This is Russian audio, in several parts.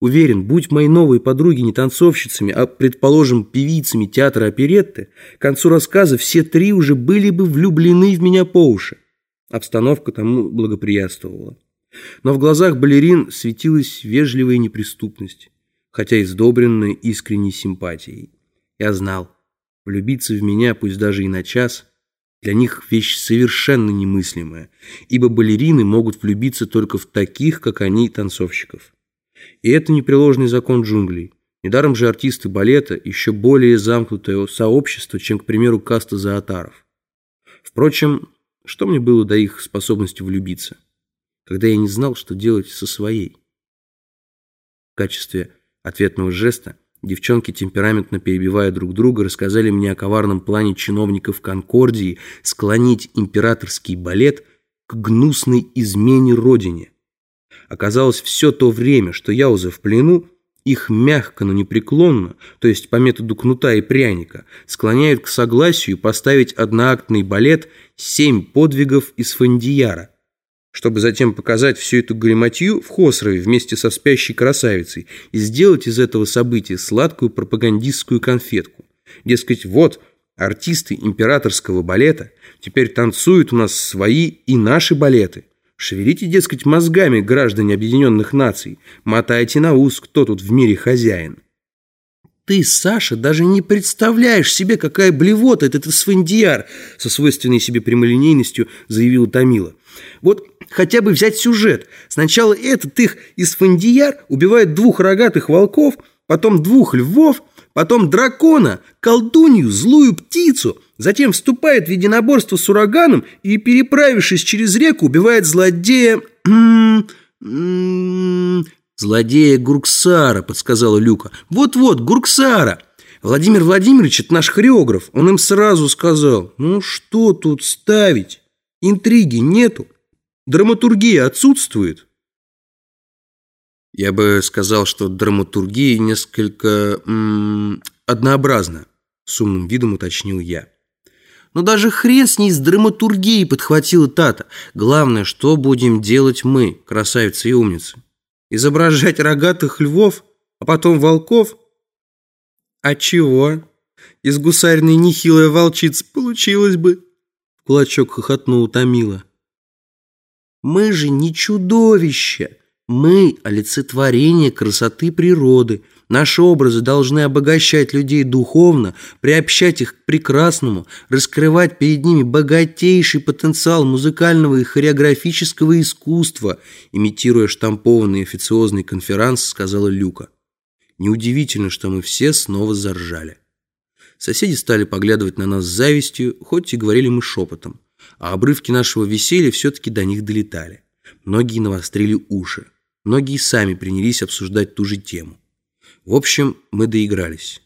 Уверен, будь мои новые подруги не танцовщицами, а, предположим, певицами театра оперетты, к концу рассказа все три уже были бы влюблены в меня по уши. Обстановка тому благоприятствовала. Но в глазах балерин светилась вежливая неприступность, хотя и сдобренная искренней симпатией. Я знал, влюбиться в меня, пусть даже и на час, для них вещь совершенно немыслимая, ибо балерины могут влюбиться только в таких, как они, танцовщиков. И это непреложный закон джунглей. Недаром же артисты балета еще более замкнутое сообщество, чем, к примеру, каста зоотаров. Впрочем, что мне было до их способности влюбиться, когда я не знал, что делать со своей? В качестве ответного жеста девчонки, темпераментно перебивая друг друга, рассказали мне о коварном плане чиновников Конкордии склонить императорский балет к гнусной измене родине – Оказалось, все то время, что Яуза в плену, их мягко, но непреклонно, то есть по методу кнута и пряника, склоняют к согласию поставить одноактный балет «Семь подвигов из Фандияра», чтобы затем показать всю эту галиматью в Хосрове вместе со спящей красавицей и сделать из этого события сладкую пропагандистскую конфетку. Дескать, вот, артисты императорского балета теперь танцуют у нас свои и наши балеты. Шевелите, дескать, мозгами, граждане Объединенных Наций. Мотайте на ус, кто тут в мире хозяин. Ты, Саша, даже не представляешь себе, какая блевота этот Исфандияр, со свойственной себе прямолинейностью заявила Томила. Вот хотя бы взять сюжет. Сначала этот их Исфандияр убивает двух рогатых волков, потом двух львов, потом дракона, колдунью, злую птицу – Затем вступает в единоборство с ураганом и, переправившись через реку, убивает злодея... «Злодея Гурксара», — подсказала Люка. «Вот-вот, Гурксара!» Владимир Владимирович, это наш хореограф, он им сразу сказал, ну что тут ставить? Интриги нету, драматургия отсутствует. Я бы сказал, что драматургия несколько м -м, однообразна, с умным видом уточнил я. Но даже хрен с ней с драматургией подхватила Тата. Главное, что будем делать мы, красавицы и умницы? Изображать рогатых львов, а потом волков? А чего? Из гусарной нехилая волчица получилось бы. Кулачок хохотнул утомила. Мы же не чудовища. Мы – олицетворение красоты природы – Наши образы должны обогащать людей духовно, приобщать их к прекрасному, раскрывать перед ними богатейший потенциал музыкального и хореографического искусства, имитируя штампованный официозный конферанс, сказала Люка. Неудивительно, что мы все снова заржали. Соседи стали поглядывать на нас с завистью, хоть и говорили мы шепотом, а обрывки нашего веселья все-таки до них долетали. Многие навострили уши, многие сами принялись обсуждать ту же тему. В общем, мы доигрались.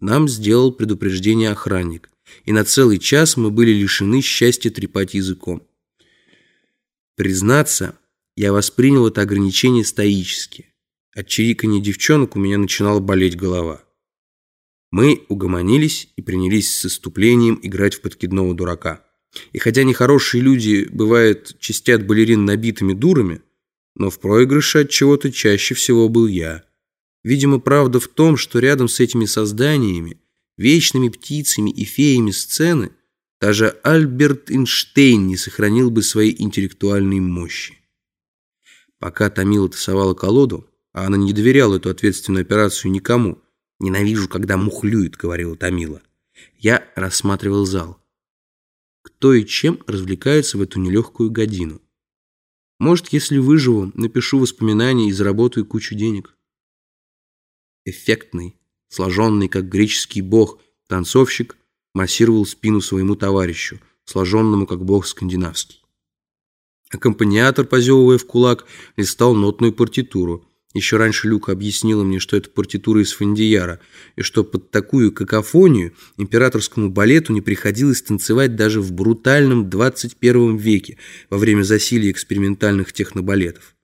Нам сделал предупреждение охранник, и на целый час мы были лишены счастья трепать языком. Признаться, я воспринял это ограничение стоически. От чирикания девчонок у меня начинала болеть голова. Мы угомонились и принялись с иступлением играть в подкидного дурака. И хотя нехорошие люди, бывает, чистят балерин набитыми дурами, но в проигрыше от чего-то чаще всего был я – Видимо, правда в том, что рядом с этими созданиями, вечными птицами и феями сцены, даже Альберт Эйнштейн не сохранил бы своей интеллектуальной мощи. Пока Томила тасовала колоду, а она не доверяла эту ответственную операцию никому, «Ненавижу, когда мухлюет», — говорила Томила. Я рассматривал зал. Кто и чем развлекается в эту нелегкую годину? Может, если выживу, напишу воспоминания и заработаю кучу денег эффектный, сложенный как греческий бог, танцовщик массировал спину своему товарищу, сложенному как бог скандинавский. Аккомпаниатор, позевывая в кулак, листал нотную партитуру. Еще раньше Люка объяснила мне, что это партитура из Фандияра, и что под такую какофонию императорскому балету не приходилось танцевать даже в брутальном 21 веке во время засилия экспериментальных технобалетов.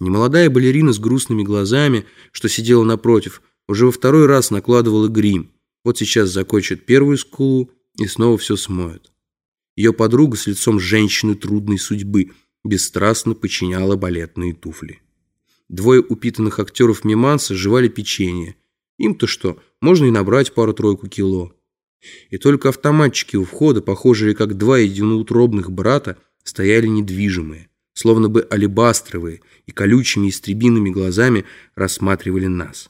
Немолодая балерина с грустными глазами, что сидела напротив, уже во второй раз накладывала грим. Вот сейчас закончит первую скулу и снова все смоет. Ее подруга с лицом женщины трудной судьбы бесстрастно подчиняла балетные туфли. Двое упитанных актеров Миманса жевали печенье. Им-то что, можно и набрать пару-тройку кило. И только автоматчики у входа, похожие как два единоутробных брата, стояли недвижимые, словно бы алебастровые и колючими истребиными глазами рассматривали нас.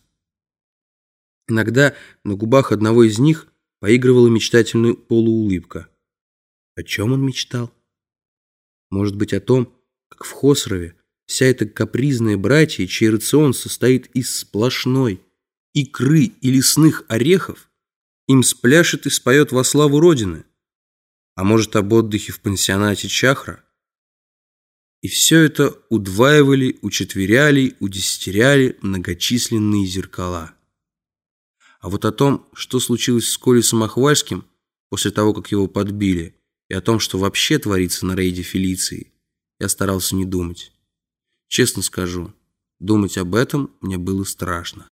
Иногда на губах одного из них поигрывала мечтательная полуулыбка. О чем он мечтал? Может быть, о том, как в Хосрове вся эта капризная братья, чей рацион состоит из сплошной икры и лесных орехов, им спляшет и споет во славу Родины. А может, об отдыхе в пансионате Чахра? И все это удваивали, учетверяли, удесятеряли многочисленные зеркала. А вот о том, что случилось с Колей Самохвальским после того, как его подбили, и о том, что вообще творится на рейде Фелиции, я старался не думать. Честно скажу, думать об этом мне было страшно.